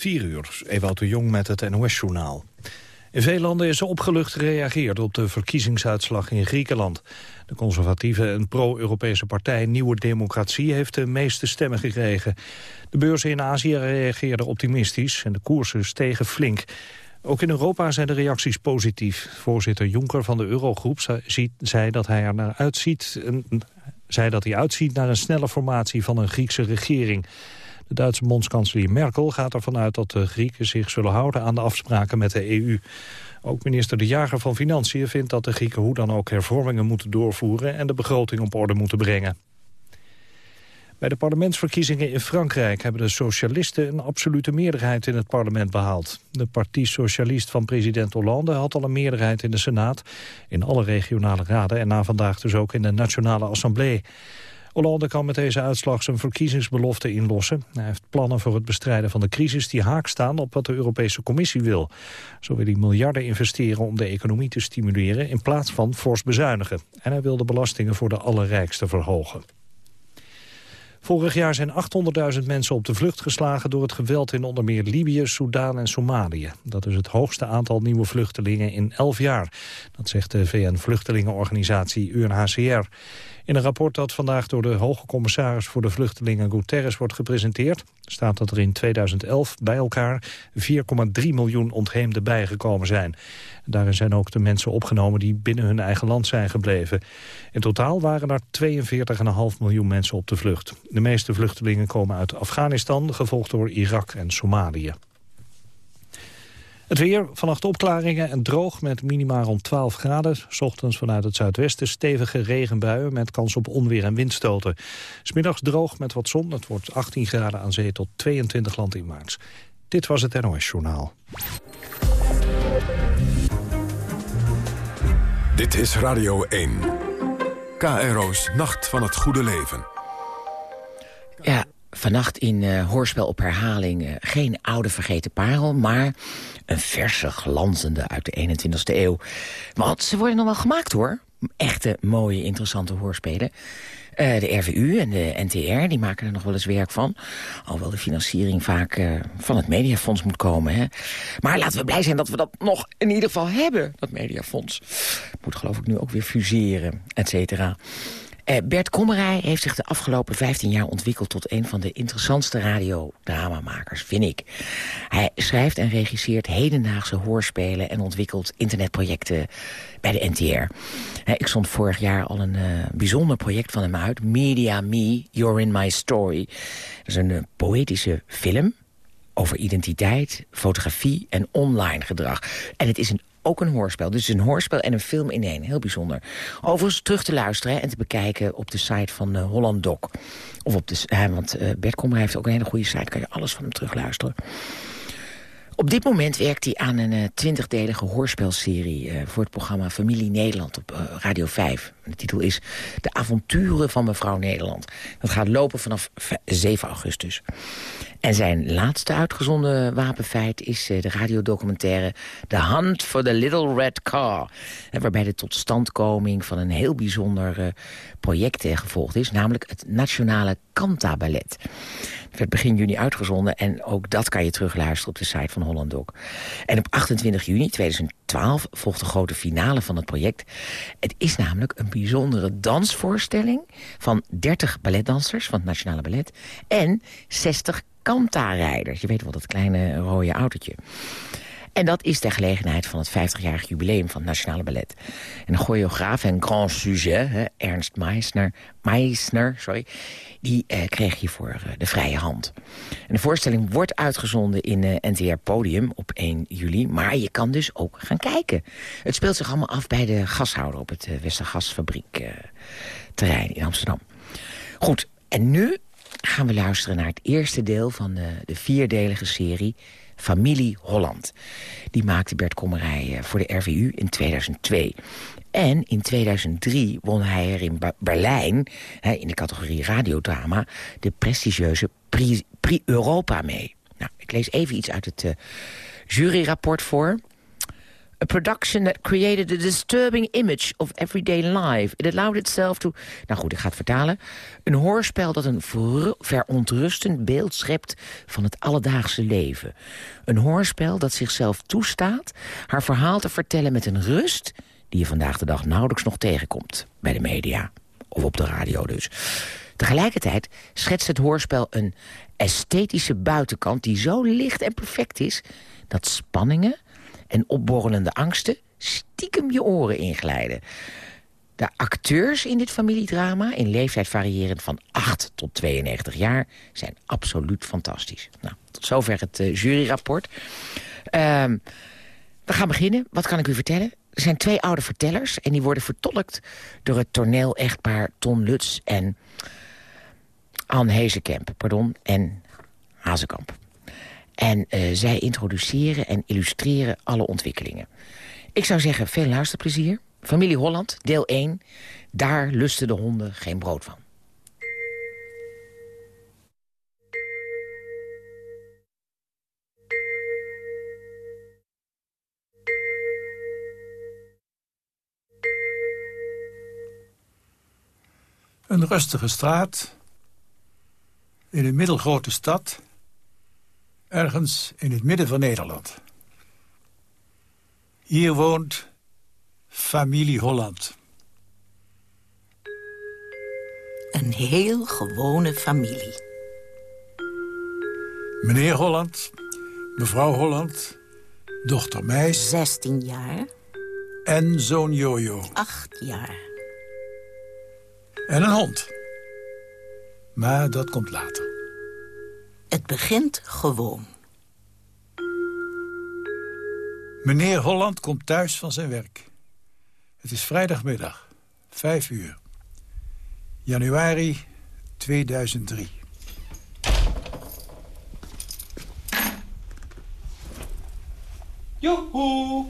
4 uur, Ewout de Jong met het NOS-journaal. In veel landen is opgelucht gereageerd op de verkiezingsuitslag in Griekenland. De conservatieve en pro-Europese partij Nieuwe Democratie heeft de meeste stemmen gekregen. De beurzen in Azië reageerden optimistisch en de koersen stegen flink. Ook in Europa zijn de reacties positief. Voorzitter Juncker van de Eurogroep zei dat hij er naar uitziet, zei dat hij uitziet naar een snelle formatie van een Griekse regering. De Duitse bondskanselier Merkel gaat ervan uit dat de Grieken zich zullen houden aan de afspraken met de EU. Ook minister De Jager van Financiën vindt dat de Grieken hoe dan ook hervormingen moeten doorvoeren en de begroting op orde moeten brengen. Bij de parlementsverkiezingen in Frankrijk hebben de socialisten een absolute meerderheid in het parlement behaald. De Partie Socialist van president Hollande had al een meerderheid in de Senaat, in alle regionale raden en na vandaag dus ook in de Nationale Assemblée. Hollande kan met deze uitslag zijn verkiezingsbelofte inlossen. Hij heeft plannen voor het bestrijden van de crisis die haak staan op wat de Europese Commissie wil. Zo wil hij miljarden investeren om de economie te stimuleren in plaats van fors bezuinigen. En hij wil de belastingen voor de allerrijksten verhogen. Vorig jaar zijn 800.000 mensen op de vlucht geslagen door het geweld in onder meer Libië, Soudaan en Somalië. Dat is het hoogste aantal nieuwe vluchtelingen in 11 jaar. Dat zegt de VN-vluchtelingenorganisatie UNHCR. In een rapport dat vandaag door de hoge commissaris voor de vluchtelingen Guterres wordt gepresenteerd, staat dat er in 2011 bij elkaar 4,3 miljoen ontheemden bijgekomen zijn. Daarin zijn ook de mensen opgenomen die binnen hun eigen land zijn gebleven. In totaal waren er 42,5 miljoen mensen op de vlucht. De meeste vluchtelingen komen uit Afghanistan, gevolgd door Irak en Somalië. Het weer, vannacht opklaringen en droog met minima rond 12 graden. S ochtends vanuit het zuidwesten stevige regenbuien met kans op onweer en windstoten. Smiddags droog met wat zon. Het wordt 18 graden aan zee tot 22 landinwaarts. Dit was het NOS Journaal. Dit is Radio 1. KRO's Nacht van het Goede Leven. Ja, vannacht in uh, Hoorspel op herhaling uh, geen oude vergeten parel... maar een verse, glanzende uit de 21ste eeuw. Want ze worden nog wel gemaakt, hoor. Echte, mooie, interessante hoorspelen. Uh, de RVU en de NTR die maken er nog wel eens werk van. Alhoewel de financiering vaak van het Mediafonds moet komen. Hè. Maar laten we blij zijn dat we dat nog in ieder geval hebben, dat Mediafonds. Moet geloof ik nu ook weer fuseren, et cetera. Uh, Bert Kommerij heeft zich de afgelopen 15 jaar ontwikkeld... tot een van de interessantste radiodramamakers, vind ik. Hij schrijft en regisseert hedendaagse hoorspelen... en ontwikkelt internetprojecten bij de NTR. Ik stond vorig jaar al een uh, bijzonder project van hem uit. Media Me, You're in My Story. Dat is een poëtische film over identiteit, fotografie en online gedrag. En het is een ook een hoorspel. Dus een hoorspel en een film in één. Heel bijzonder. Overigens terug te luisteren en te bekijken op de site van uh, Holland Doc. Of op de, want uh, Bert Kommer heeft ook een hele goede site. Kan je alles van hem terugluisteren. Op dit moment werkt hij aan een twintigdelige uh, hoorspelserie... Uh, voor het programma Familie Nederland op uh, Radio 5. De titel is De avonturen van mevrouw Nederland. Dat gaat lopen vanaf 7 augustus. En zijn laatste uitgezonden wapenfeit is de radiodocumentaire... The Hunt for the Little Red Car. Waarbij de totstandkoming van een heel bijzonder project gevolgd is. Namelijk het Nationale Canta Ballet. Werd begin juni uitgezonden en ook dat kan je terugluisteren op de site van Holland Doc. En op 28 juni 2012 volgt de grote finale van het project. Het is namelijk een bijzondere dansvoorstelling van 30 balletdansers van het Nationale Ballet en 60 Kanta-rijders. Je weet wel, dat kleine rode autootje. En dat is ter gelegenheid van het 50-jarig jubileum van het Nationale Ballet. En de choreograaf en grand sujet, hè, Ernst Meisner, Meisner sorry, die eh, kreeg hiervoor uh, de vrije hand. En de voorstelling wordt uitgezonden in uh, NTR Podium op 1 juli. Maar je kan dus ook gaan kijken. Het speelt zich allemaal af bij de gashouder op het uh, Westergasfabriek terrein in Amsterdam. Goed, en nu gaan we luisteren naar het eerste deel van de, de vierdelige serie Familie Holland. Die maakte Bert Kommerij voor de RVU in 2002. En in 2003 won hij er in Berlijn, in de categorie radiodrama... de prestigieuze Prix, Europa mee. Nou, ik lees even iets uit het uh, juryrapport voor. A production that created a disturbing image of everyday life. It allowed itself to... Nou goed, ik ga het vertalen. Een hoorspel dat een verontrustend beeld schept van het alledaagse leven. Een hoorspel dat zichzelf toestaat haar verhaal te vertellen met een rust... die je vandaag de dag nauwelijks nog tegenkomt bij de media. Of op de radio dus. Tegelijkertijd schetst het hoorspel een esthetische buitenkant... die zo licht en perfect is dat spanningen en opborrelende angsten... stiekem je oren inglijden. De acteurs in dit familiedrama, in leeftijd variërend van 8 tot 92 jaar... zijn absoluut fantastisch. Nou, tot zover het uh, juryrapport. Uh, we gaan beginnen. Wat kan ik u vertellen? Er zijn twee oude vertellers en die worden vertolkt... door het toneel-echtpaar Ton Lutz en Anne Hezekamp, pardon, en Hazekamp. En uh, zij introduceren en illustreren alle ontwikkelingen. Ik zou zeggen, veel luisterplezier. Familie Holland, deel 1. Daar lusten de honden geen brood van. Een rustige straat in een middelgrote stad... ergens in het midden van Nederland. Hier woont familie Holland. Een heel gewone familie. Meneer Holland, mevrouw Holland, dochter Meis... 16 jaar. En zoon Jojo. 8 jaar. En een hond. Maar dat komt later. Het begint gewoon. Meneer Holland komt thuis van zijn werk. Het is vrijdagmiddag, 5 uur. Januari 2003. Joehoe!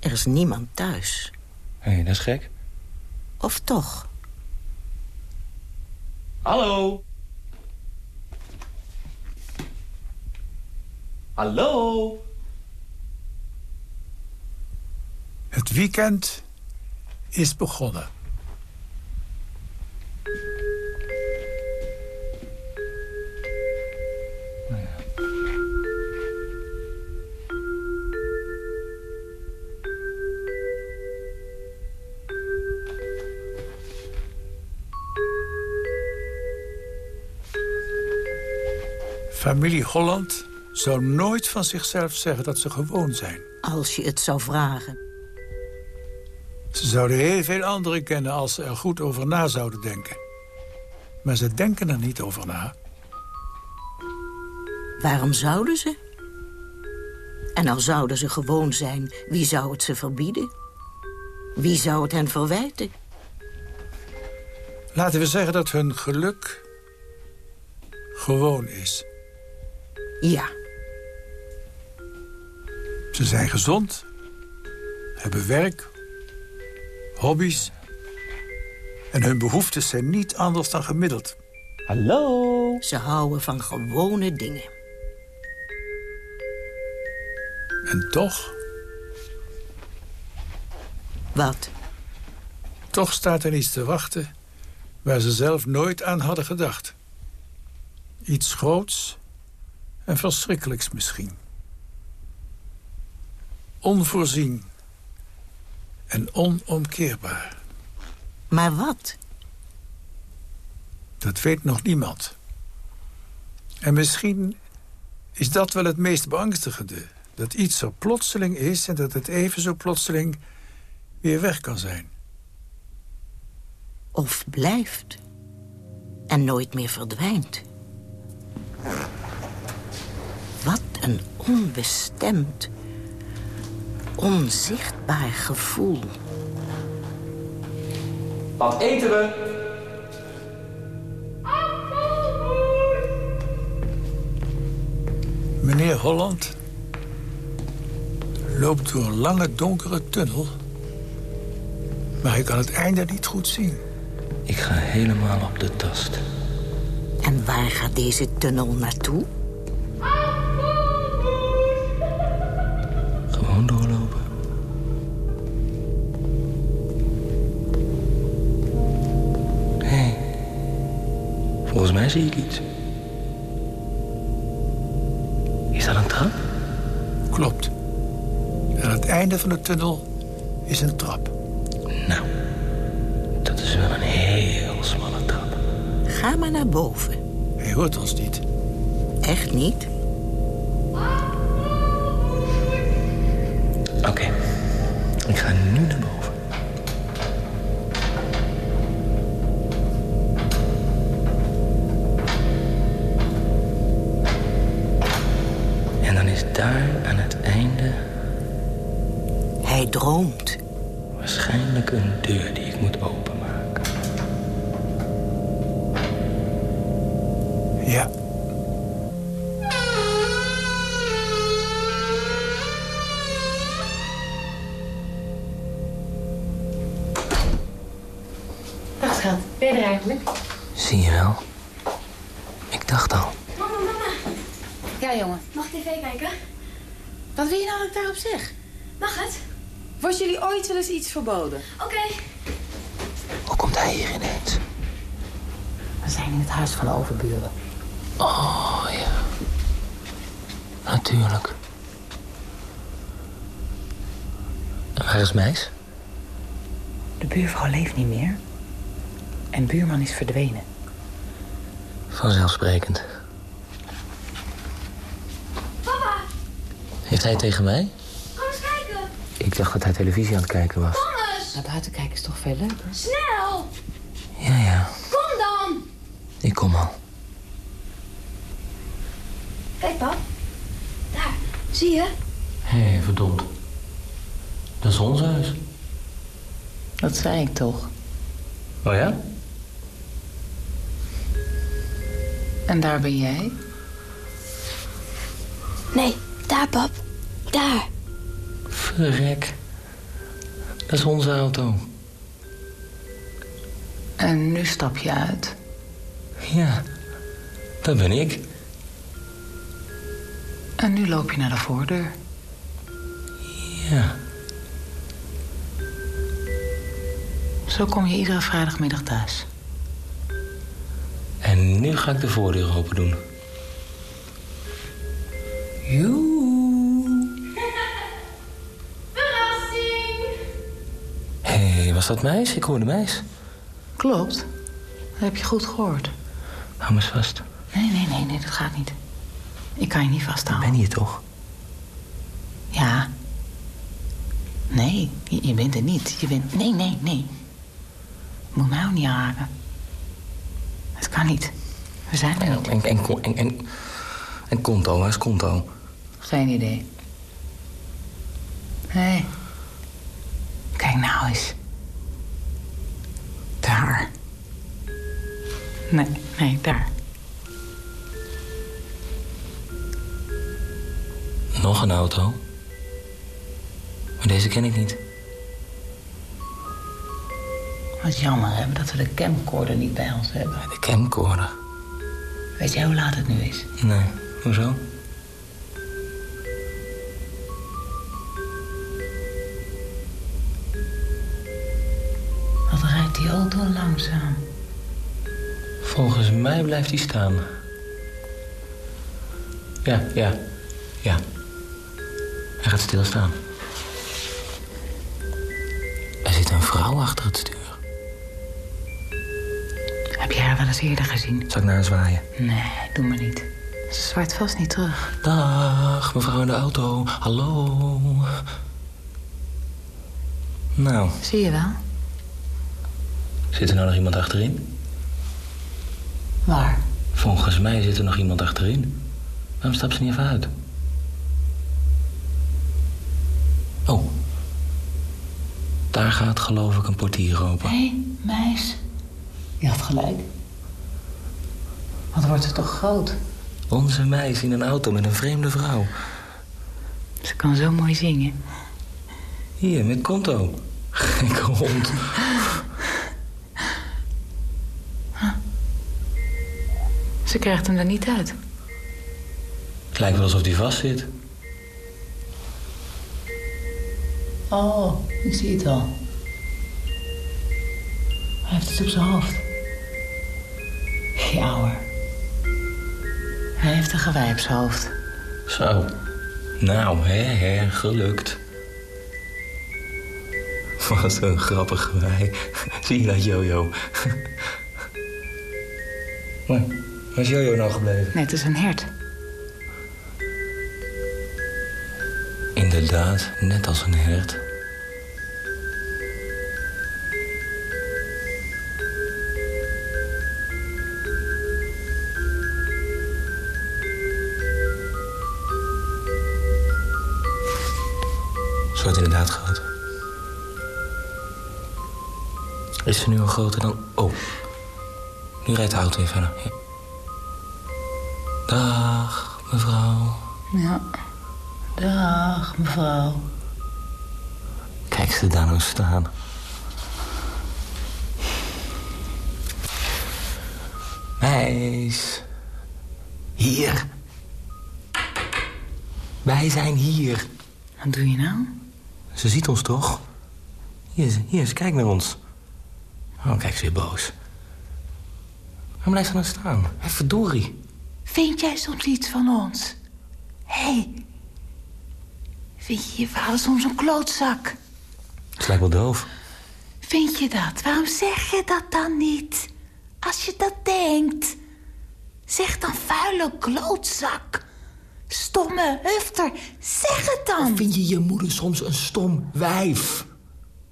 Er is niemand thuis. Hé, hey, dat is gek. Of toch? Hallo? Hallo? Het weekend is begonnen. Familie Holland zou nooit van zichzelf zeggen dat ze gewoon zijn. Als je het zou vragen. Ze zouden heel veel anderen kennen als ze er goed over na zouden denken. Maar ze denken er niet over na. Waarom zouden ze? En al zouden ze gewoon zijn, wie zou het ze verbieden? Wie zou het hen verwijten? Laten we zeggen dat hun geluk gewoon is. Ja. Ze zijn gezond, hebben werk, hobby's... en hun behoeftes zijn niet anders dan gemiddeld. Hallo? Ze houden van gewone dingen. En toch... Wat? Toch staat er iets te wachten waar ze zelf nooit aan hadden gedacht. Iets groots en verschrikkelijks misschien. Onvoorzien en onomkeerbaar. Maar wat? Dat weet nog niemand. En misschien is dat wel het meest beangstigende. Dat iets er plotseling is en dat het even zo plotseling weer weg kan zijn. Of blijft. En nooit meer verdwijnt. Een onbestemd, onzichtbaar gevoel. Wat eten we? Meneer Holland loopt door een lange donkere tunnel. Maar hij kan het einde niet goed zien. Ik ga helemaal op de tast. En waar gaat deze tunnel naartoe? Volgens mij zie ik iets. Is dat een trap? Klopt. Aan het einde van de tunnel is een trap. Nou, dat is wel een heel smalle trap. Ga maar naar boven. Hij hoort ons niet. Echt niet? Oké, ik ga nu naar boven. Verboden? Oké. Hoe komt hij hier ineens? We zijn in het huis van de overburen. Oh ja. Natuurlijk. En waar is Meis? De buurvrouw leeft niet meer. En buurman is verdwenen. Vanzelfsprekend. Papa, Heeft hij tegen mij? Ik dacht dat hij televisie aan het kijken was. Kom eens. Naar buiten kijken is toch veel leuker? Snel. Ja, ja. Kom dan. Ik kom al. Kijk, pap. Daar. Zie je? Hé, hey, verdomd. Dat is ons huis. Dat zei ik toch. Oh ja? En daar ben jij? Nee, daar, pap. Daar. Verrek. Dat is onze auto. En nu stap je uit. Ja, dat ben ik. En nu loop je naar de voordeur. Ja. Zo kom je iedere vrijdagmiddag thuis. En nu ga ik de voordeur open doen. Joe. Was dat meis? Ik hoorde meis. Klopt. Dat heb je goed gehoord. Hou me eens vast. Nee, nee, nee, nee, dat gaat niet. Ik kan je niet vasthouden. Ben je toch? Ja. Nee, je, je bent er niet. Je bent... Nee, nee, nee. Je moet mij ook niet aanraken. Het kan niet. We zijn er niet. En, en, en, en, en, en Conto, waar is Conto? Geen idee. Hey. Kijk nou eens. Nee, nee, daar. Nog een auto. Maar deze ken ik niet. Wat jammer hebben dat we de camcorder niet bij ons hebben. De camcorder. Weet jij hoe laat het nu is? Nee, hoezo? Wat rijdt die auto langzaam? Mij blijft hij staan. Ja, ja, ja. Hij gaat stilstaan. Er zit een vrouw achter het stuur. Heb jij haar wel eens eerder gezien? Zal ik naar haar zwaaien? Nee, doe maar niet. Ze zwaait vast niet terug. Dag, mevrouw in de auto. Hallo. Nou, Zie je wel? zit er nou nog iemand achterin? Waar? Volgens mij zit er nog iemand achterin. Waarom stapt ze niet even uit? Oh. Daar gaat geloof ik een portier open. Hé, hey, meis. Je had gelijk. Wat wordt het toch groot? Onze meis in een auto met een vreemde vrouw. Ze kan zo mooi zingen. Hier, met Conto. Gekke hond. Ze krijgt hem er niet uit. Het lijkt wel alsof hij vast zit. Oh, ik zie het al. Hij heeft het op zijn hoofd. Ja hoor. Hij heeft een gewijpshoofd. Zo. Nou, hè, hè, gelukt. Wat een grappig wij. Zie je dat, Jojo? Waar waar is Jojo nou gebleven? Net als een hert. Inderdaad, net als een hert. Ze wordt inderdaad groot. Is ze nu al groter dan... Oh, nu rijdt de auto weer verder. Ja. Dag, mevrouw. Kijk ze daar nou staan. Meis. Hier. Wij zijn hier. Wat doe je nou? Ze ziet ons toch? Hier, ze- hier, ze kijkt naar ons. Oh, kijk, ze weer boos. Waarom blijft ze nou staan? Hé, verdorie. Vind jij soms iets van ons? Hé. Hey. Vind je je vader soms een klootzak? Ze lijkt wel doof. Vind je dat? Waarom zeg je dat dan niet? Als je dat denkt. Zeg dan vuile klootzak. Stomme hufter. Zeg het dan. Vind je je moeder soms een stom wijf?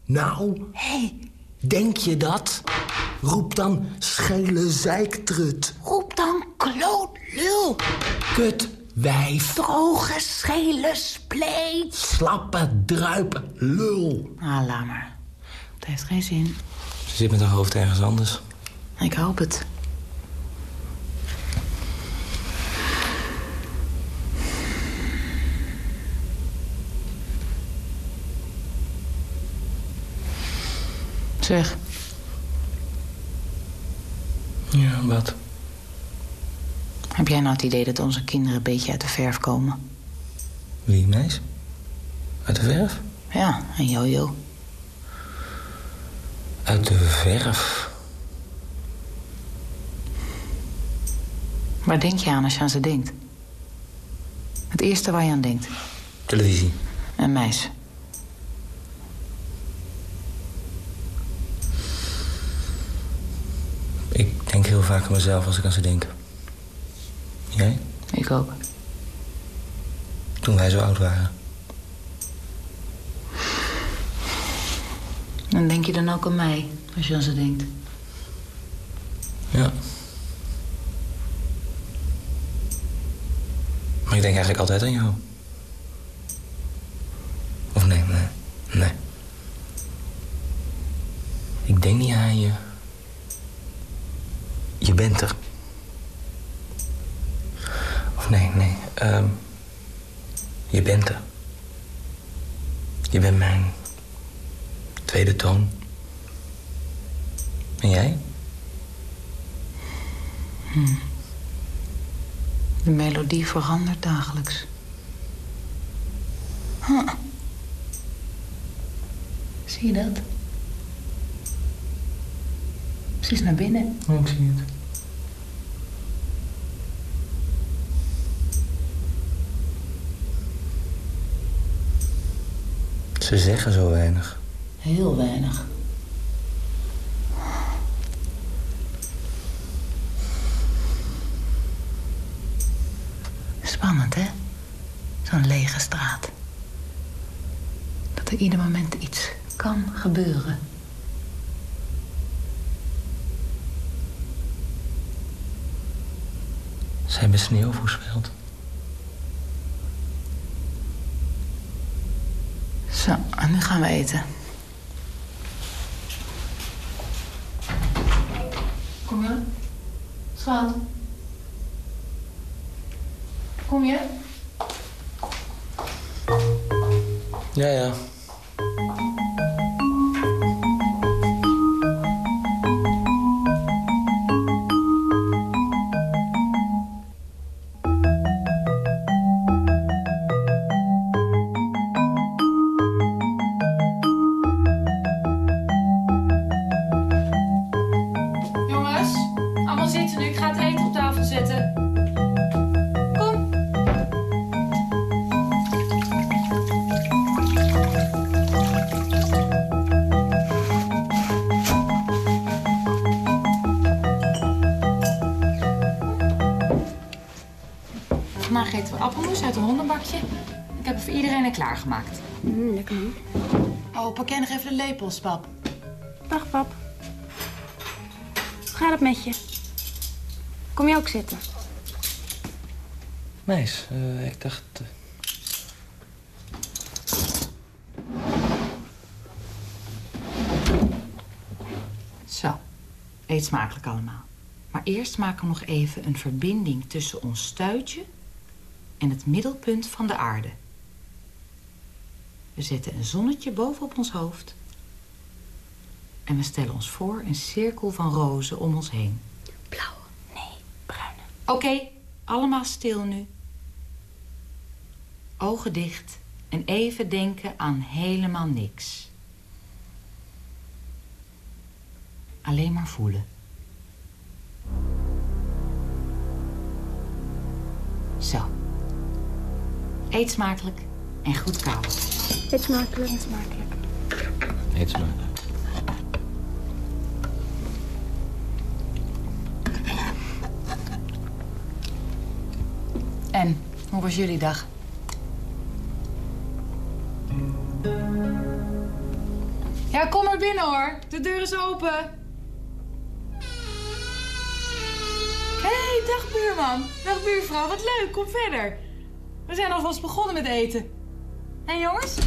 Nou, Hé, hey, denk je dat? Roep dan schele zeiktrut. roep dan klootlul. Kut wijf. Droge schele spleet. Slappe druipen lul. Ah, laat maar. Het heeft geen zin. Ze zit met haar hoofd ergens anders. Ik hoop het. Zeg, Ja, wat? Heb jij nou het idee dat onze kinderen een beetje uit de verf komen? Wie, meis? Uit de verf? Ja, en Jojo. Uit de verf? Waar denk je aan als je aan ze denkt? Het eerste waar je aan denkt. Televisie. Een meis. Ik denk heel vaak aan mezelf als ik aan ze denk. Jij? Ik ook. Toen wij zo oud waren. En denk je dan ook aan mij, als je aan ze denkt? Ja. Maar ik denk eigenlijk altijd aan jou. Of nee, nee, nee. Ik denk niet aan je. Je bent er. Of nee, nee. ehm, je bent er. Je bent mijn tweede toon. En jij? De melodie verandert dagelijks. Huh. Zie je dat? Precies naar binnen. Oh, ik zie het. Ze zeggen zo weinig. Heel weinig. Spannend, hè? Zo'n lege straat. Dat er ieder moment iets kan gebeuren. Ze hebben sneeuw voorspeld. Zo, en nu gaan we eten. Kom je? Kom je? Ja, ja. Pap. Dag pap. Hoe gaat het met je? Kom je ook zitten? Meis, eh, ik dacht... eh, Zo, eet smakelijk allemaal. Maar eerst maken we nog even een verbinding tussen ons stuitje en het middelpunt van de aarde. We zetten een zonnetje bovenop ons hoofd. En we stellen ons voor een cirkel van rozen om ons heen. Blauwe. Nee, bruine. Oké, allemaal stil nu. Ogen dicht en even denken aan helemaal niks. Alleen maar voelen. Zo. Eet smakelijk en goed kauwen. Eet smakelijk. Eet smakelijk. Eet smakelijk. En, hoe was jullie dag? Ja, kom maar binnen hoor. De deur is open. Hé, hey, dag buurman. Dag buurvrouw, wat leuk. Kom verder. We zijn alvast begonnen met eten. Hé jongens?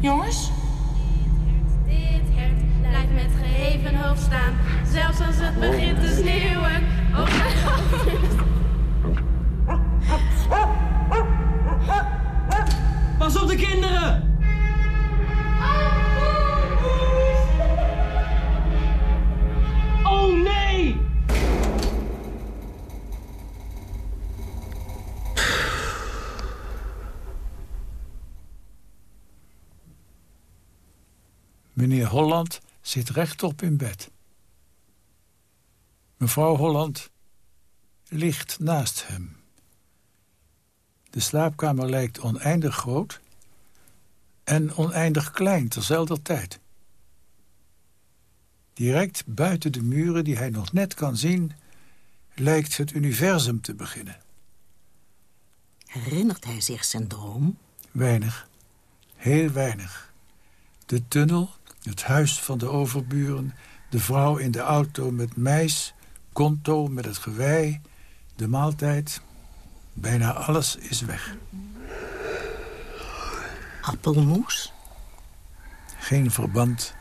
Jongens? Met geheven hoofd staan, zelfs als het begint te sneeuwen. Op Pas op de kinderen! Oh nee! Meneer Holland zit rechtop in bed. Mevrouw Holland ligt naast hem. De slaapkamer lijkt oneindig groot en oneindig klein terzelfde tijd. Direct buiten de muren die hij nog net kan zien... lijkt het universum te beginnen. Herinnert hij zich zijn droom? Weinig. Heel weinig. De tunnel, het huis van de overburen... de vrouw in de auto met meis... Konto met het gewei, de maaltijd... bijna alles is weg. Appelmoes? Geen verband,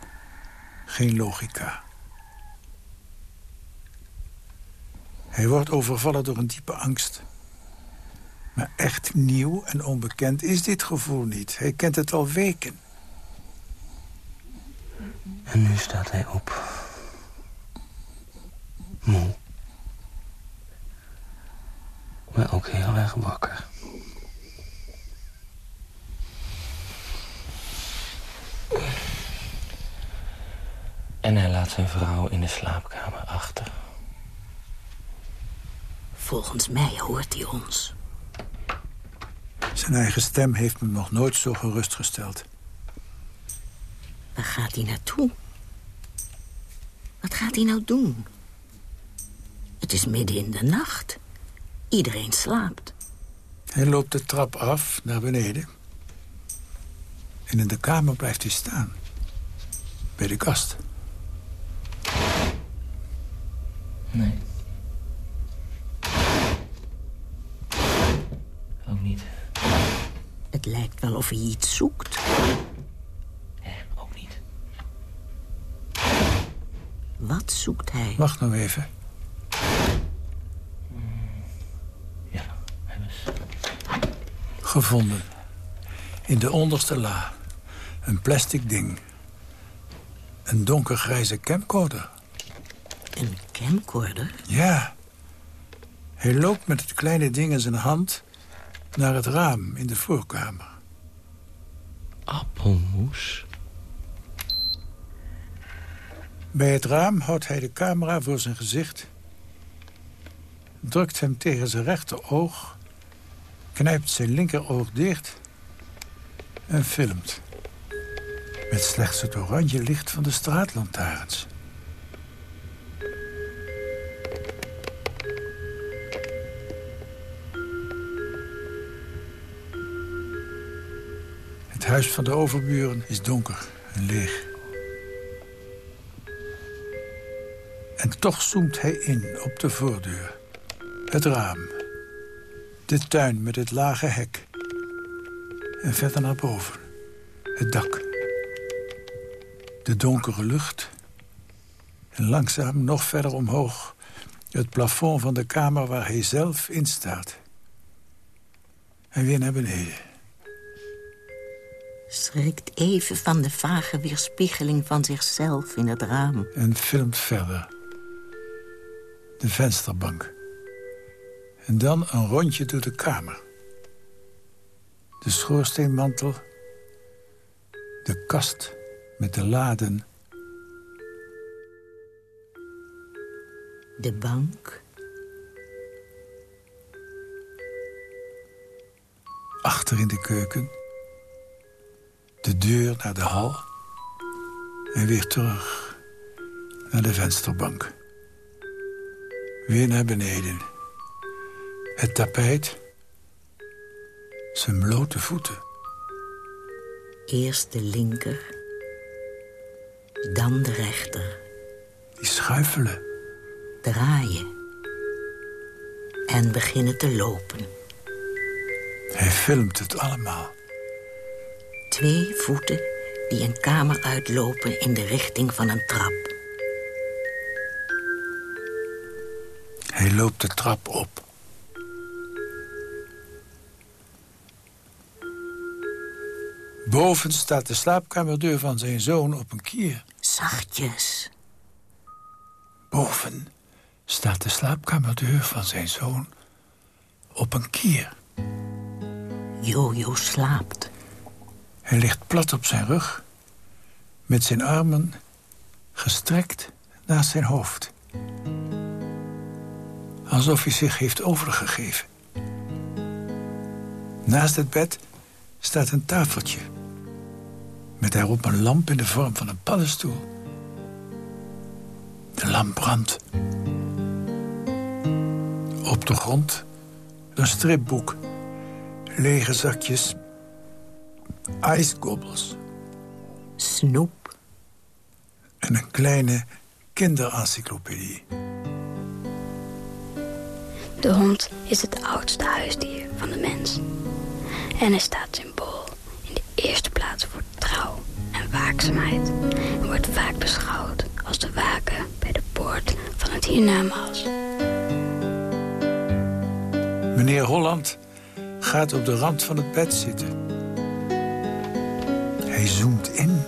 geen logica. Hij wordt overvallen door een diepe angst. Maar echt nieuw en onbekend is dit gevoel niet. Hij kent het al weken. En nu staat hij op. Moe. Maar ook heel erg wakker. En hij laat zijn vrouw in de slaapkamer achter. Volgens mij hoort hij ons. Zijn eigen stem heeft me nog nooit zo gerustgesteld. Waar gaat hij naartoe? Wat gaat hij nou doen? Het is midden in de nacht. Iedereen slaapt. Hij loopt de trap af naar beneden. En in de kamer blijft hij staan. Bij de kast. Nee. Ook niet. Het lijkt wel of hij iets zoekt. Wat zoekt hij? Wacht nou even. Ja, hij was... Gevonden. In de onderste la. Een plastic ding. Een donkergrijze camcorder. Een camcorder? Ja. Hij loopt met het kleine ding in zijn hand... naar het raam in de voorkamer. Appelmoes? Bij het raam houdt hij de camera voor zijn gezicht... drukt hem tegen zijn rechteroog... knijpt zijn linkeroog dicht en filmt. Met slechts het oranje licht van de straatlantaarns. Het huis van de overburen is donker en leeg. En toch zoomt hij in op de voordeur. Het raam. De tuin met het lage hek. En verder naar boven. Het dak. De donkere lucht. En langzaam nog verder omhoog. Het plafond van de kamer waar hij zelf in staat. En weer naar beneden. Schrikt even van de vage weerspiegeling van zichzelf in het raam. En filmt verder. De vensterbank. En dan een rondje door de kamer. De schoorsteenmantel. De kast met de laden. De bank. Achter in de keuken. De deur naar de hal. En weer terug naar de vensterbank. Weer naar beneden. Het tapijt. Zijn blote voeten. Eerst de linker. Dan de rechter. Die schuifelen. Draaien. En beginnen te lopen. Hij filmt het allemaal. Twee voeten die een kamer uitlopen in de richting van een trap. Hij loopt de trap op. Boven staat de slaapkamerdeur van zijn zoon op een kier. Zachtjes. Boven staat de slaapkamerdeur van zijn zoon op een kier. Jojo slaapt. Hij ligt plat op zijn rug, met zijn armen gestrekt naast zijn hoofd. Alsof hij zich heeft overgegeven. Naast het bed staat een tafeltje. Met daarop een lamp in de vorm van een paddenstoel. De lamp brandt. Op de grond een stripboek. Lege zakjes. Ijsgobbels. Snoep. En een kleine kinderencyclopedie. De hond is het oudste huisdier van de mens. En hij staat symbool in de eerste plaats voor trouw en waakzaamheid. En wordt vaak beschouwd als de waken bij de poort van het hiernamaals. Meneer Holland gaat op de rand van het bed zitten. Hij zoomt in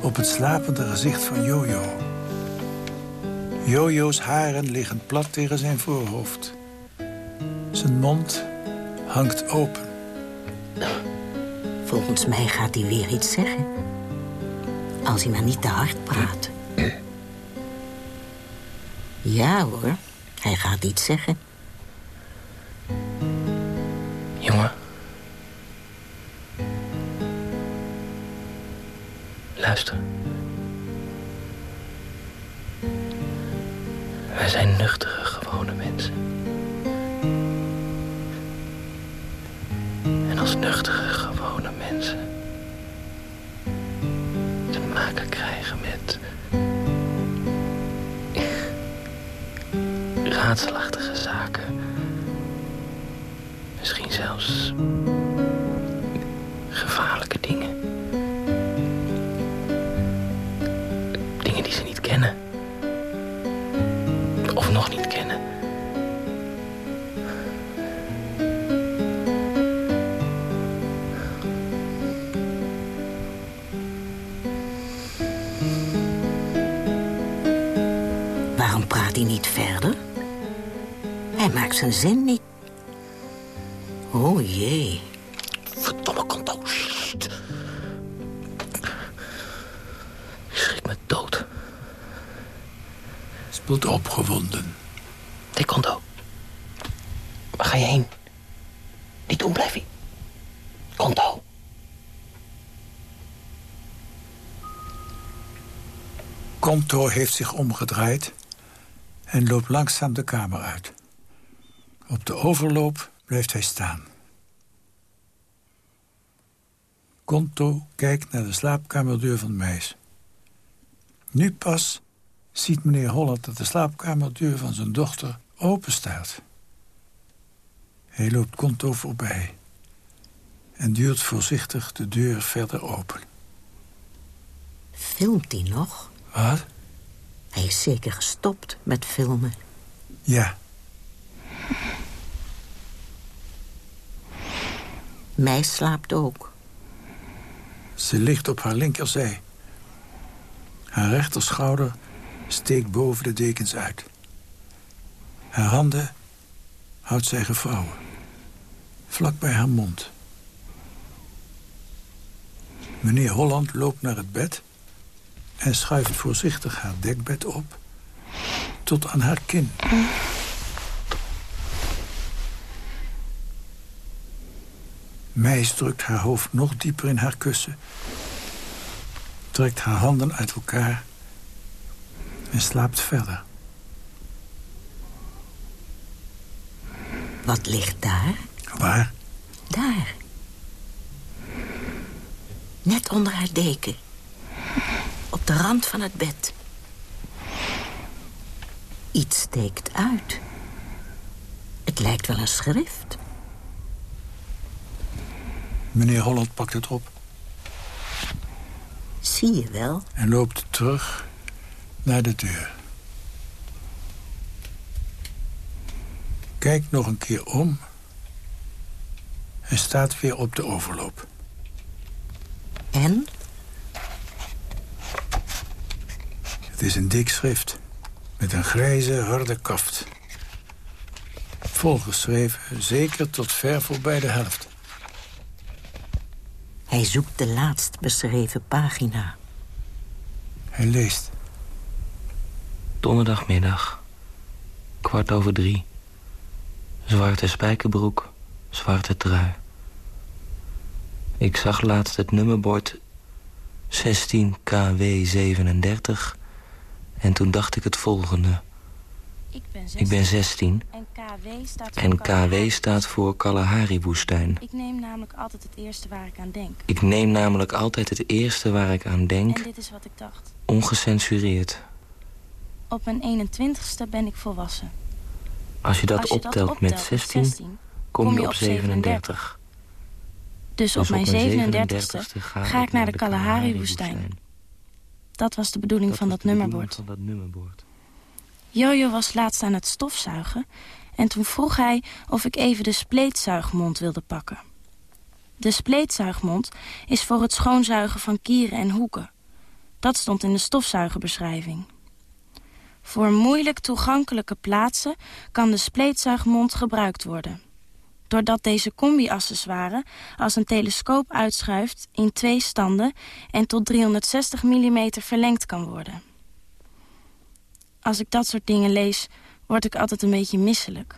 op het slapende gezicht van Jojo. Jojo's haren liggen plat tegen zijn voorhoofd. Zijn mond hangt open. Volgens mij gaat hij weer iets zeggen. Als hij maar niet te hard praat. Ja hoor, hij gaat iets zeggen. Zijn zin niet. Oh jee. Verdomme kanto. Sst. Ik schrik me dood. Speelt opgewonden. Taekwondo. Waar ga je heen? Niet doen, blijf je. Konto. Conto heeft zich omgedraaid en loopt langzaam de kamer uit. Op de overloop blijft hij staan. Conto kijkt naar de slaapkamerdeur van Meis. Nu pas ziet meneer Holland dat de slaapkamerdeur van zijn dochter open staat. Hij loopt Conto voorbij en duwt voorzichtig de deur verder open. Filmt hij nog? Wat? Hij is zeker gestopt met filmen. Ja, Mij slaapt ook. ze ligt op haar linkerzij. Haar rechterschouder steekt boven de dekens uit. Haar handen houdt zij gevouwen, vlak bij haar mond. Meneer Holland loopt naar het bed en schuift voorzichtig haar dekbed op tot aan haar kin. Meis drukt haar hoofd nog dieper in haar kussen. Trekt haar handen uit elkaar en slaapt verder. Wat ligt daar? Waar? Daar. Net onder haar deken. Op de rand van het bed. Iets steekt uit. Het lijkt wel een schrift. Meneer Holland pakt het op Zie je wel? en loopt terug naar de deur. Kijkt nog een keer om en staat weer op de overloop. En? Het is een dik schrift met een grijze, harde kaft. Volgeschreven, zeker tot ver voorbij de helft. Hij zoekt de laatst beschreven pagina. Hij leest. Donderdagmiddag. Kwart over drie. Zwarte spijkerbroek, zwarte trui. Ik zag laatst het nummerbord 16 KW 37 en toen dacht ik het volgende. Ik ben 16. Ik ben 16 En KW staat voor en Kalahari. KW staat voor Kalahari-woestijn. Ik neem namelijk altijd het eerste waar ik aan denk. Ik neem namelijk altijd het eerste waar ik aan denk, En dit is wat ik dacht. ongecensureerd. Op mijn 21ste ben ik volwassen. Als je dat Als je optelt met 16, kom je op 37. Dus, op mijn 37ste ga ik naar de Kalahari-woestijn. Dat was de bedoeling van dat nummerbord. Van dat nummerbord. Jojo was laatst aan het stofzuigen... en toen vroeg hij of ik even de spleetzuigmond wilde pakken. De spleetzuigmond is voor het schoonzuigen van kieren en hoeken. Dat stond in de stofzuigerbeschrijving. Voor moeilijk toegankelijke plaatsen kan de spleetzuigmond gebruikt worden. Doordat deze combi-accessoire als een telescoop uitschuift in twee standen en tot 360 mm verlengd kan worden. Als ik dat soort dingen lees, word ik altijd een beetje misselijk.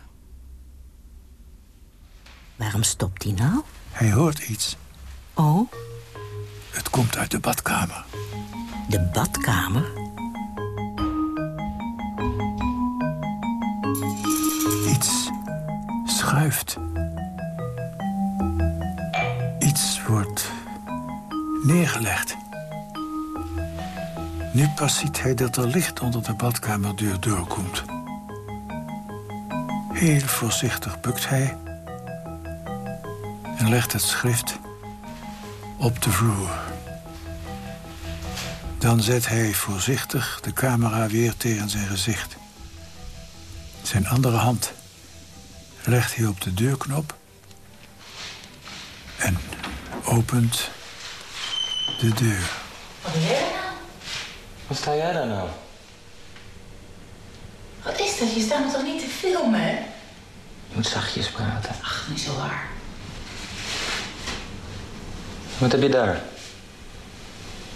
Waarom stopt hij nou? Hij hoort iets. Oh, Het komt uit de badkamer. de badkamer? Iets schuift. Iets wordt neergelegd. Nu pas ziet hij dat er licht onder de badkamerdeur doorkomt. Heel voorzichtig bukt hij en legt het schrift op de vloer. Dan zet hij voorzichtig de camera weer tegen zijn gezicht. Zijn andere hand legt hij op de deurknop en opent de deur. Wat doe jij nou? Wat sta jij daar nou? Wat is dat? Je staat me toch niet te filmen? hè? Je moet zachtjes praten. Ach, niet zo waar. Wat heb je daar?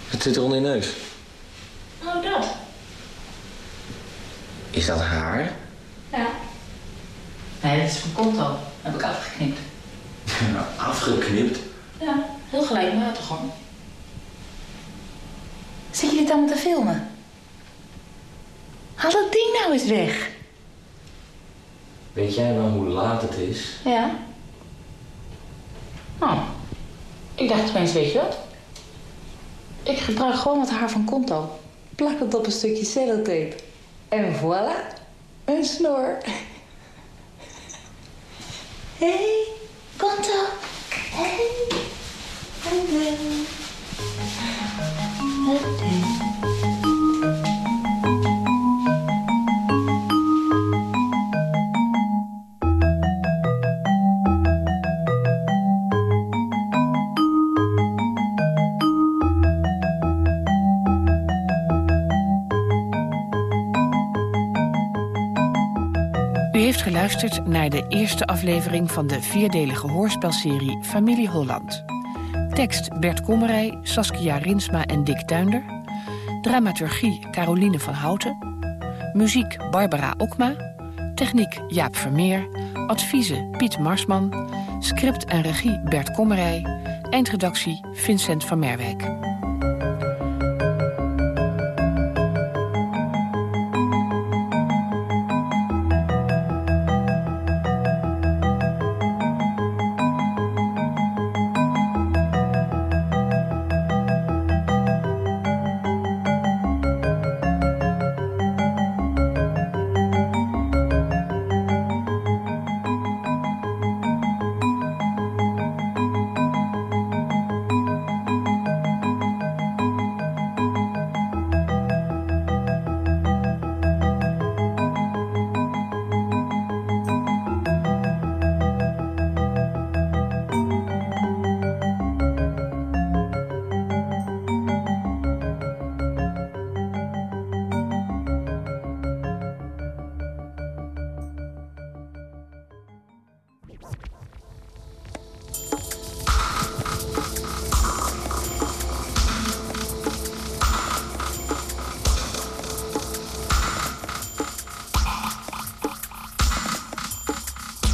Het zit er onder je neus. Oh, dat. Is dat haar? Ja. Nee, dat is van Conto. Heb ik afgeknipt. Afgeknipt? Ja, heel gelijkmatig hoor. Allemaal te filmen? Haal dat ding nou eens weg. Weet jij nou hoe laat het is? Ja. Oh, ik dacht opeens, weet je wat? Ik gebruik gewoon het haar van Conto. Plak het op een stukje cellotape. En voilà, een snor. Hey, Conto. Hey. Hallo. Hallo. Geluisterd naar de eerste aflevering van de vierdelige hoorspelserie Familie Holland. Tekst Bert Kommerij, Saskia Rinsma en Dick Tuinder. Dramaturgie Caroline van Houten. Muziek Barbara Okma. Techniek Jaap Vermeer. Adviezen Piet Marsman. Script en regie Bert Kommerij. Eindredactie Vincent van Merwijk.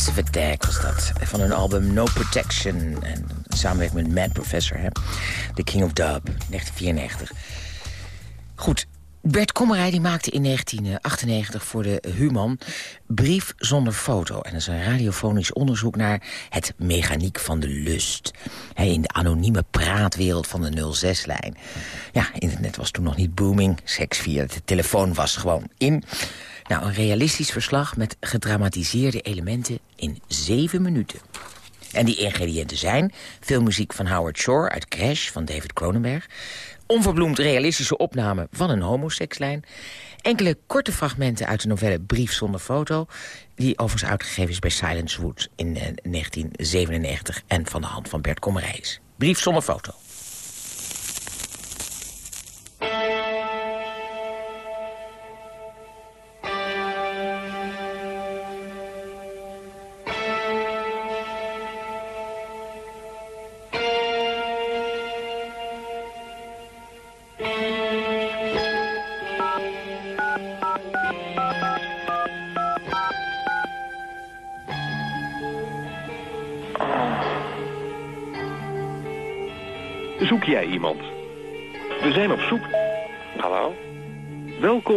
Massive Attack was dat. Van hun album No Protection. En samenwerking met Mad Professor, hè. The King of Dub, 1994. Goed, Bert Kommerij die maakte in 1998 voor de Human Brief zonder foto. En dat is een radiofonisch onderzoek naar het mechaniek van de lust. in de anonieme praatwereld van de 06-lijn. Ja, internet was toen nog niet booming. Seks via de telefoon was gewoon in. Nou, een realistisch verslag met gedramatiseerde elementen in zeven minuten. En die ingrediënten zijn filmmuziek van Howard Shore uit Crash van David Cronenberg... onverbloemd realistische opname van een homosexlijn... enkele korte fragmenten uit de novelle Brief zonder foto... die overigens uitgegeven is bij Silence Woods in 1997... Eh, en van de hand van Bert Kommerijs. Brief zonder foto.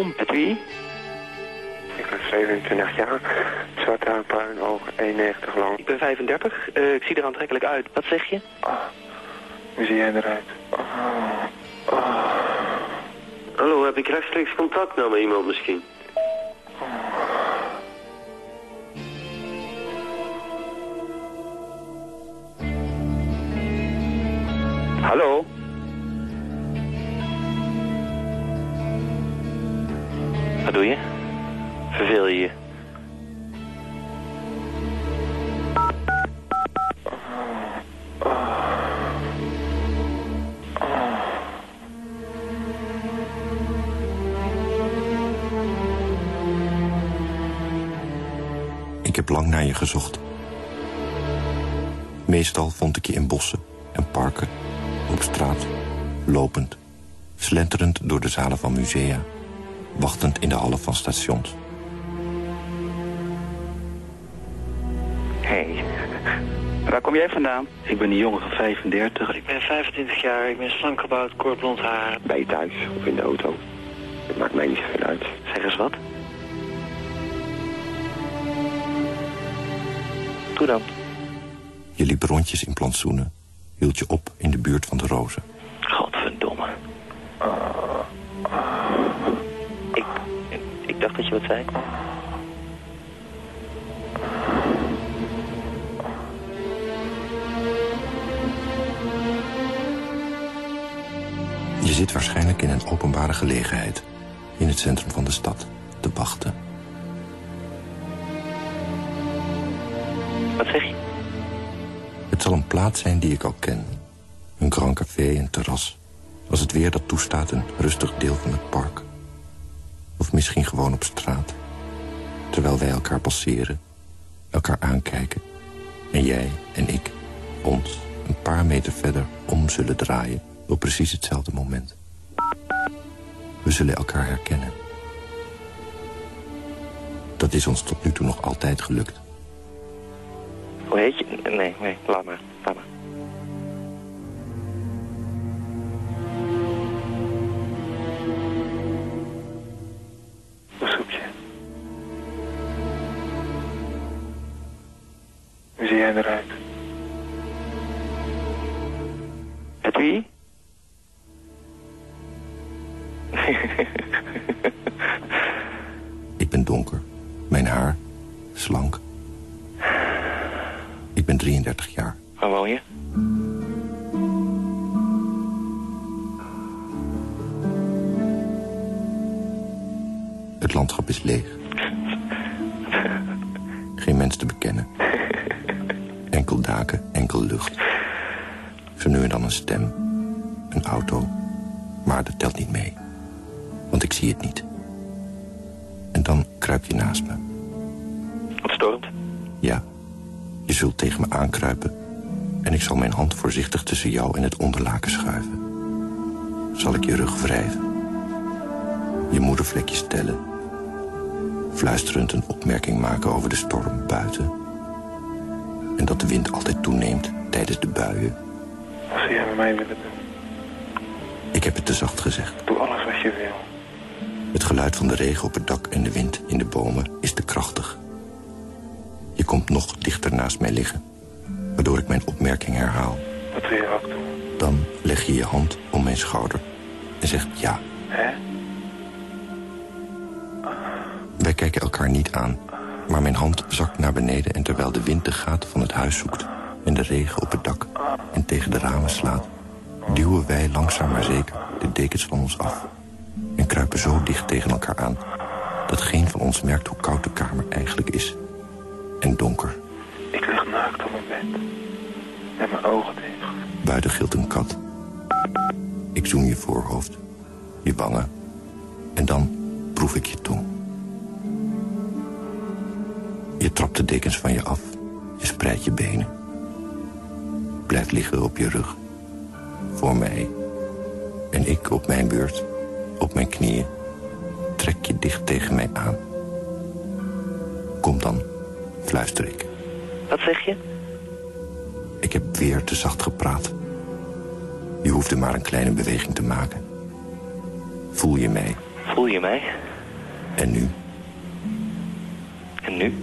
Met wie? Ik ben 27 jaar. Zwart haar, bruin oog, 91 lang. Ik ben 35. Uh, ik zie er aantrekkelijk uit. Wat zeg je? Oh, hoe zie jij eruit? Oh. Oh. Hallo, heb ik rechtstreeks contact nou met iemand misschien? Hallo? Ik heb lang naar je gezocht. Meestal vond ik je in bossen en parken op straat, lopend, slenterend door de zalen van musea... wachtend in de hallen van stations. Hey, waar kom jij vandaan? Ik ben een jongen van 35. Ik ben 25 jaar, ik ben slank gebouwd, kort blond haar. Ben je thuis of in de auto? Het maakt mij niet zoveel uit. Zeg eens wat. Doe dan. Je liep rondjes in plantsoenen hield je op in de buurt van de rozen. Godverdomme. Ik, ik dacht dat je wat zei. Je zit waarschijnlijk in een openbare gelegenheid... in het centrum van de stad, te wachten. Zal een plaats zijn die ik al ken. Een grand café, een terras. Als het weer dat toestaat, een rustig deel van het park. Of misschien gewoon op straat. Terwijl wij elkaar passeren, elkaar aankijken. En jij en ik ons een paar meter verder om zullen draaien... op precies hetzelfde moment. We zullen elkaar herkennen. Dat is ons tot nu toe nog altijd gelukt. Hoe heet je? Nee, nee, zult tegen me aankruipen... en ik zal mijn hand voorzichtig tussen jou en het onderlaken schuiven. Zal ik je rug wrijven. Je moedervlekjes tellen. Fluisterend een opmerking maken over de storm buiten. En dat de wind altijd toeneemt tijdens de buien. Wat zou jij met mij willen doen? Ik heb het te zacht gezegd. Doe alles wat je wil. Het geluid van de regen op het dak en de wind in de bomen is te krachtig. Je komt nog dichter naast mij liggen, waardoor ik mijn opmerking herhaal. Wat wil je ook doen? Dan leg je je hand om mijn schouder en zegt ja. Hè? Wij kijken elkaar niet aan, maar mijn hand zakt naar beneden... en terwijl de wind de gaten van het huis zoekt... en de regen op het dak en tegen de ramen slaat... duwen wij langzaam maar zeker de dekens van ons af... en kruipen zo dicht tegen elkaar aan... dat geen van ons merkt hoe koud de kamer eigenlijk is. En donker. Ik lig naakt op mijn bed. Met mijn ogen dicht. Buiten gilt een kat. Ik zoen je voorhoofd, je wangen... en dan proef ik je tong. Je trapt de dekens van je af. Je spreidt je benen. Blijft liggen op je rug. Voor mij. En ik op mijn beurt, op mijn knieën, trek je dicht tegen mij aan. Kom dan, fluister ik. Wat zeg je? Ik heb weer te zacht gepraat. Je hoefde maar een kleine beweging te maken. Voel je mij? Voel je mij? En nu? En nu?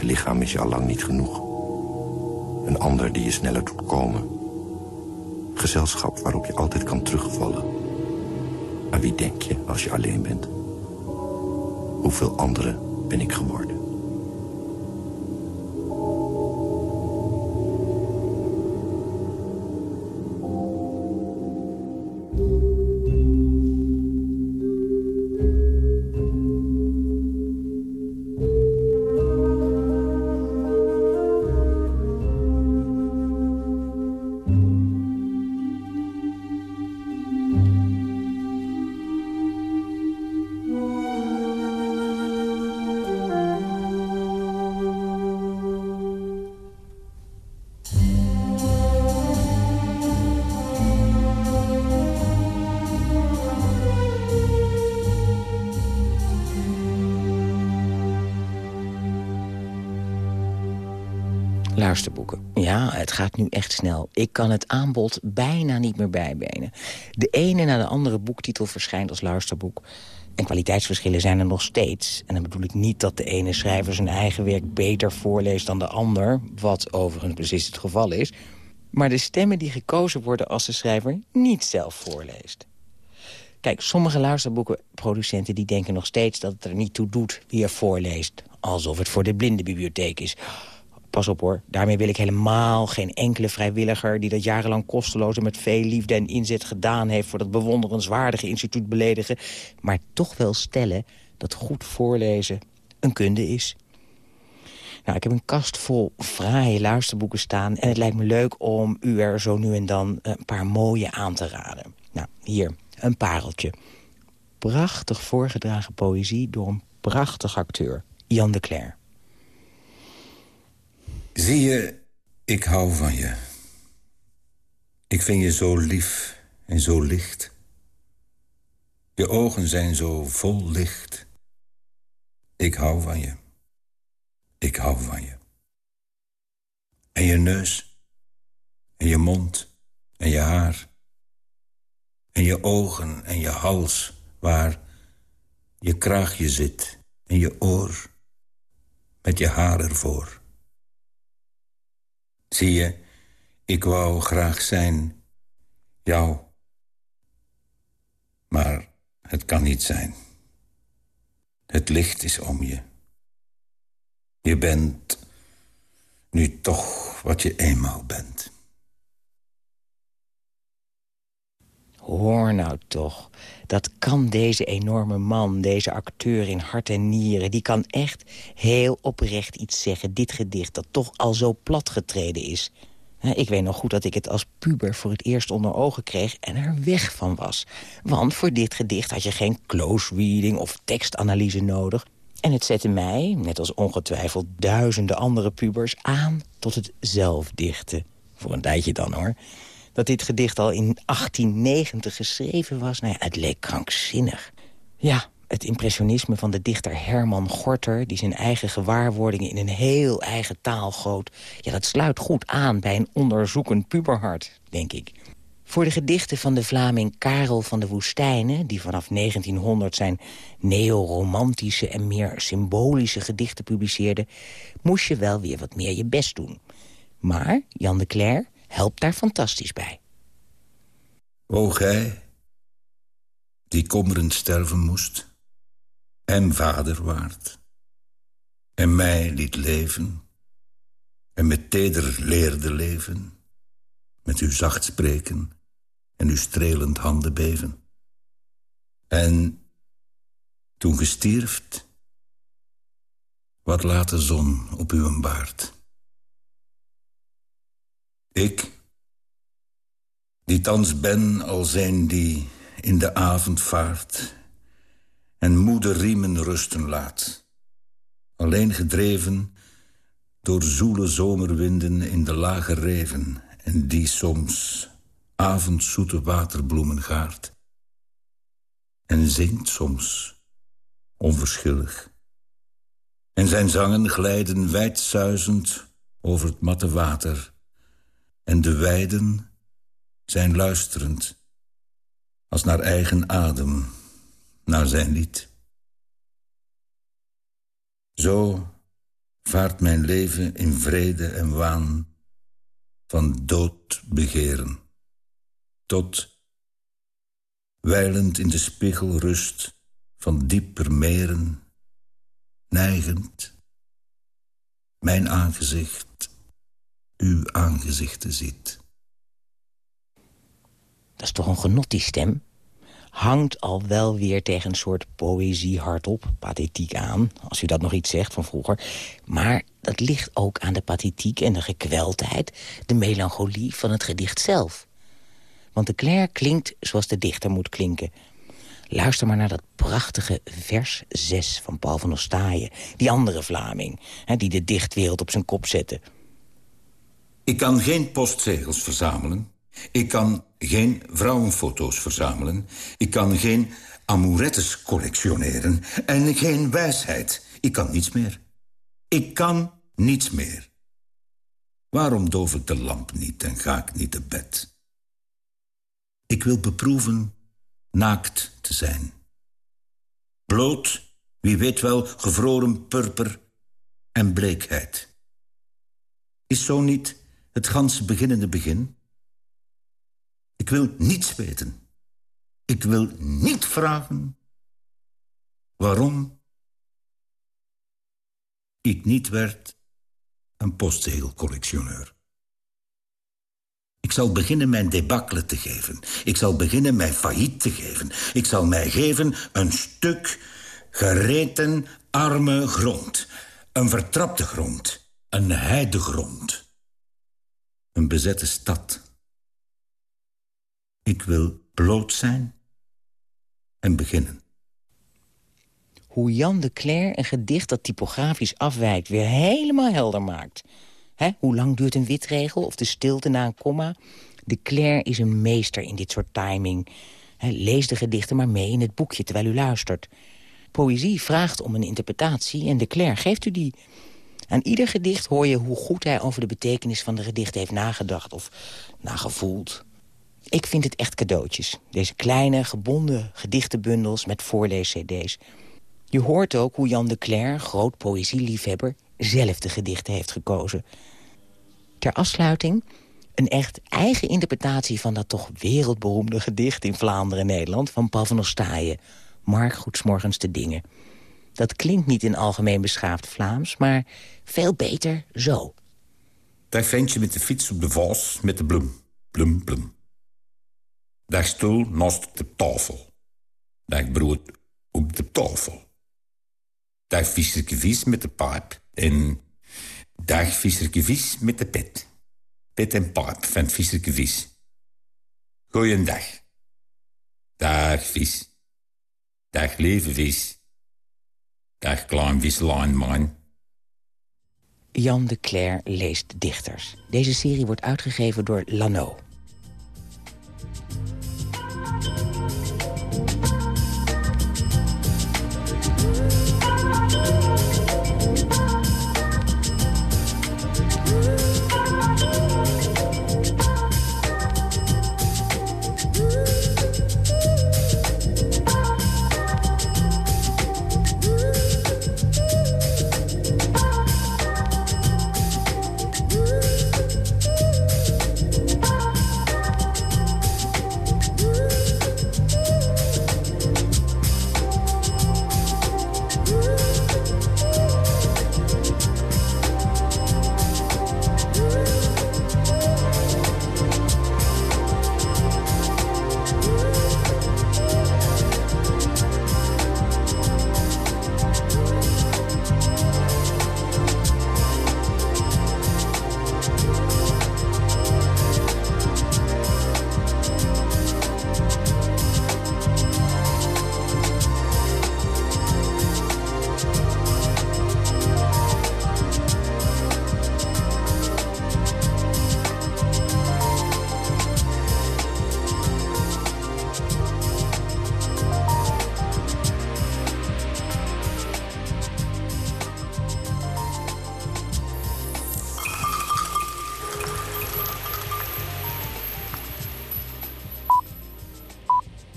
Eigen lichaam is je al lang niet genoeg. Een ander die je sneller doet komen. Gezelschap waarop je altijd kan terugvallen. Aan wie denk je als je alleen bent? Hoeveel anderen ben ik geworden? Luisterboeken. Ja, het gaat nu echt snel. Ik kan het aanbod bijna niet meer bijbenen. De ene na de andere boektitel verschijnt als luisterboek. En kwaliteitsverschillen zijn er nog steeds. En dan bedoel ik niet dat de ene schrijver zijn eigen werk beter voorleest dan de ander... wat overigens precies het geval is. Maar de stemmen die gekozen worden als de schrijver niet zelf voorleest. Kijk, sommige luisterboekenproducenten die denken nog steeds dat het er niet toe doet wie er voorleest. Alsof het voor de blindenbibliotheek is. Pas op hoor, daarmee wil ik helemaal geen enkele vrijwilliger... die dat jarenlang kosteloos en met veel liefde en inzet gedaan heeft... voor dat bewonderenswaardige instituut beledigen. Maar toch wel stellen dat goed voorlezen een kunde is. Nou, ik heb een kast vol fraaie luisterboeken staan... en het lijkt me leuk om u er zo nu en dan een paar mooie aan te raden. Nou, hier, een pareltje. Prachtig voorgedragen poëzie door een prachtig acteur, Jan de Cler. Zie je, ik hou van je. Ik vind je zo lief en zo licht. Je ogen zijn zo vol licht. Ik hou van je. Ik hou van je. En je neus, en je mond, en je haar. En je ogen en je hals, waar je kraagje zit, en je oor, met je haar ervoor. Zie je, ik wou graag zijn jou. Maar het kan niet zijn. Het licht is om je. Je bent nu toch wat je eenmaal bent. Hoor nou toch, dat kan deze enorme man, deze acteur in hart en nieren... die kan echt heel oprecht iets zeggen, dit gedicht... dat toch al zo platgetreden is. Ik weet nog goed dat ik het als puber voor het eerst onder ogen kreeg... en er weg van was. Want voor dit gedicht had je geen close reading of tekstanalyse nodig... En het zette mij, net als ongetwijfeld duizenden andere pubers... aan tot het zelfdichten. Voor een tijdje dan, hoor dat dit gedicht al in 1890 geschreven was. Nou ja, het leek krankzinnig. Ja, het impressionisme van de dichter Herman Gorter... die zijn eigen gewaarwordingen in een heel eigen taal goot... ja, dat sluit goed aan bij een onderzoekend puberhart, denk ik. Voor de gedichten van de Vlaming Karel van de Woestijnen... die vanaf 1900 zijn neoromantische en meer symbolische gedichten publiceerde... moest je wel weer wat meer je best doen. Maar Jan de Cler helpt daar fantastisch bij. O gij, die kommerend sterven moest, en vader waard, en mij liet leven, en met teder leerde leven, met uw zacht spreken en uw strelend handen beven. En toen gestierft, wat laat de zon op uw baard. Ik, die thans ben al zijn die in de avond vaart... en moede riemen rusten laat. Alleen gedreven door zoele zomerwinden in de lage reven... en die soms avondzoete waterbloemen gaart. En zingt soms onverschillig. En zijn zangen glijden wijdzuizend over het matte water en de weiden zijn luisterend, als naar eigen adem, naar zijn lied. Zo vaart mijn leven in vrede en waan van dood begeren, tot, wijlend in de spiegel rust van dieper meren, neigend, mijn aangezicht uw aangezichten ziet. Dat is toch een genot, die stem? Hangt al wel weer tegen een soort poëzie hardop, pathetiek aan... als u dat nog iets zegt van vroeger. Maar dat ligt ook aan de pathetiek en de gekweldheid... de melancholie van het gedicht zelf. Want de Claire klinkt zoals de dichter moet klinken... Luister maar naar dat prachtige vers 6 van Paul van Ostaaien. Die andere Vlaming, die de dichtwereld op zijn kop zette. Ik kan geen postzegels verzamelen. Ik kan geen vrouwenfoto's verzamelen. Ik kan geen amourettes collectioneren. En geen wijsheid. Ik kan niets meer. Ik kan niets meer. Waarom doof ik de lamp niet en ga ik niet te bed? Ik wil beproeven naakt te zijn. Bloot, wie weet wel, gevroren purper en bleekheid. Is zo niet het ganse beginnende begin. Ik wil niets weten. Ik wil niet vragen waarom ik niet werd een postzegelcollectioneur. Ik zal beginnen mijn debakkelen te geven. Ik zal beginnen mijn failliet te geven. Ik zal mij geven een stuk gereten, arme grond. Een vertrapte grond. Een heidegrond. Een bezette stad. Ik wil bloot zijn en beginnen. Hoe Jan de Cler een gedicht dat typografisch afwijkt... weer helemaal helder maakt. Hoe lang duurt een witregel of de stilte na een komma? De Claire is een meester in dit soort timing. lees de gedichten maar mee in het boekje terwijl u luistert. Poëzie vraagt om een interpretatie en de Claire geeft u die. Aan ieder gedicht hoor je hoe goed hij over de betekenis van de gedicht heeft nagedacht of nagevoeld. Ik vind het echt cadeautjes. Deze kleine, gebonden gedichtenbundels met voorlees-cd's. Je hoort ook hoe Jan de Cler, groot poëzieliefhebber... zelf de gedichten heeft gekozen. Ter afsluiting een echt eigen interpretatie van dat toch wereldberoemde gedicht... in Vlaanderen en Nederland van Paul van Ostaaien. Mark Goedsmorgens te Dingen. Dat klinkt niet in algemeen beschaafd Vlaams, maar veel beter zo. Daar ventje met de fiets op de vos met de bloem. Blum, blum. Dag stoel naast de tafel. Dag brood op de tafel. Dag visserke vis met de pijp. En dag visserke vis met de pet. Pet en pijp van visserke vis. Goeiedag. Dag vis. Dag leven vis. Dag klein vislijn man. Jan de Cler leest dichters. Deze serie wordt uitgegeven door Lano.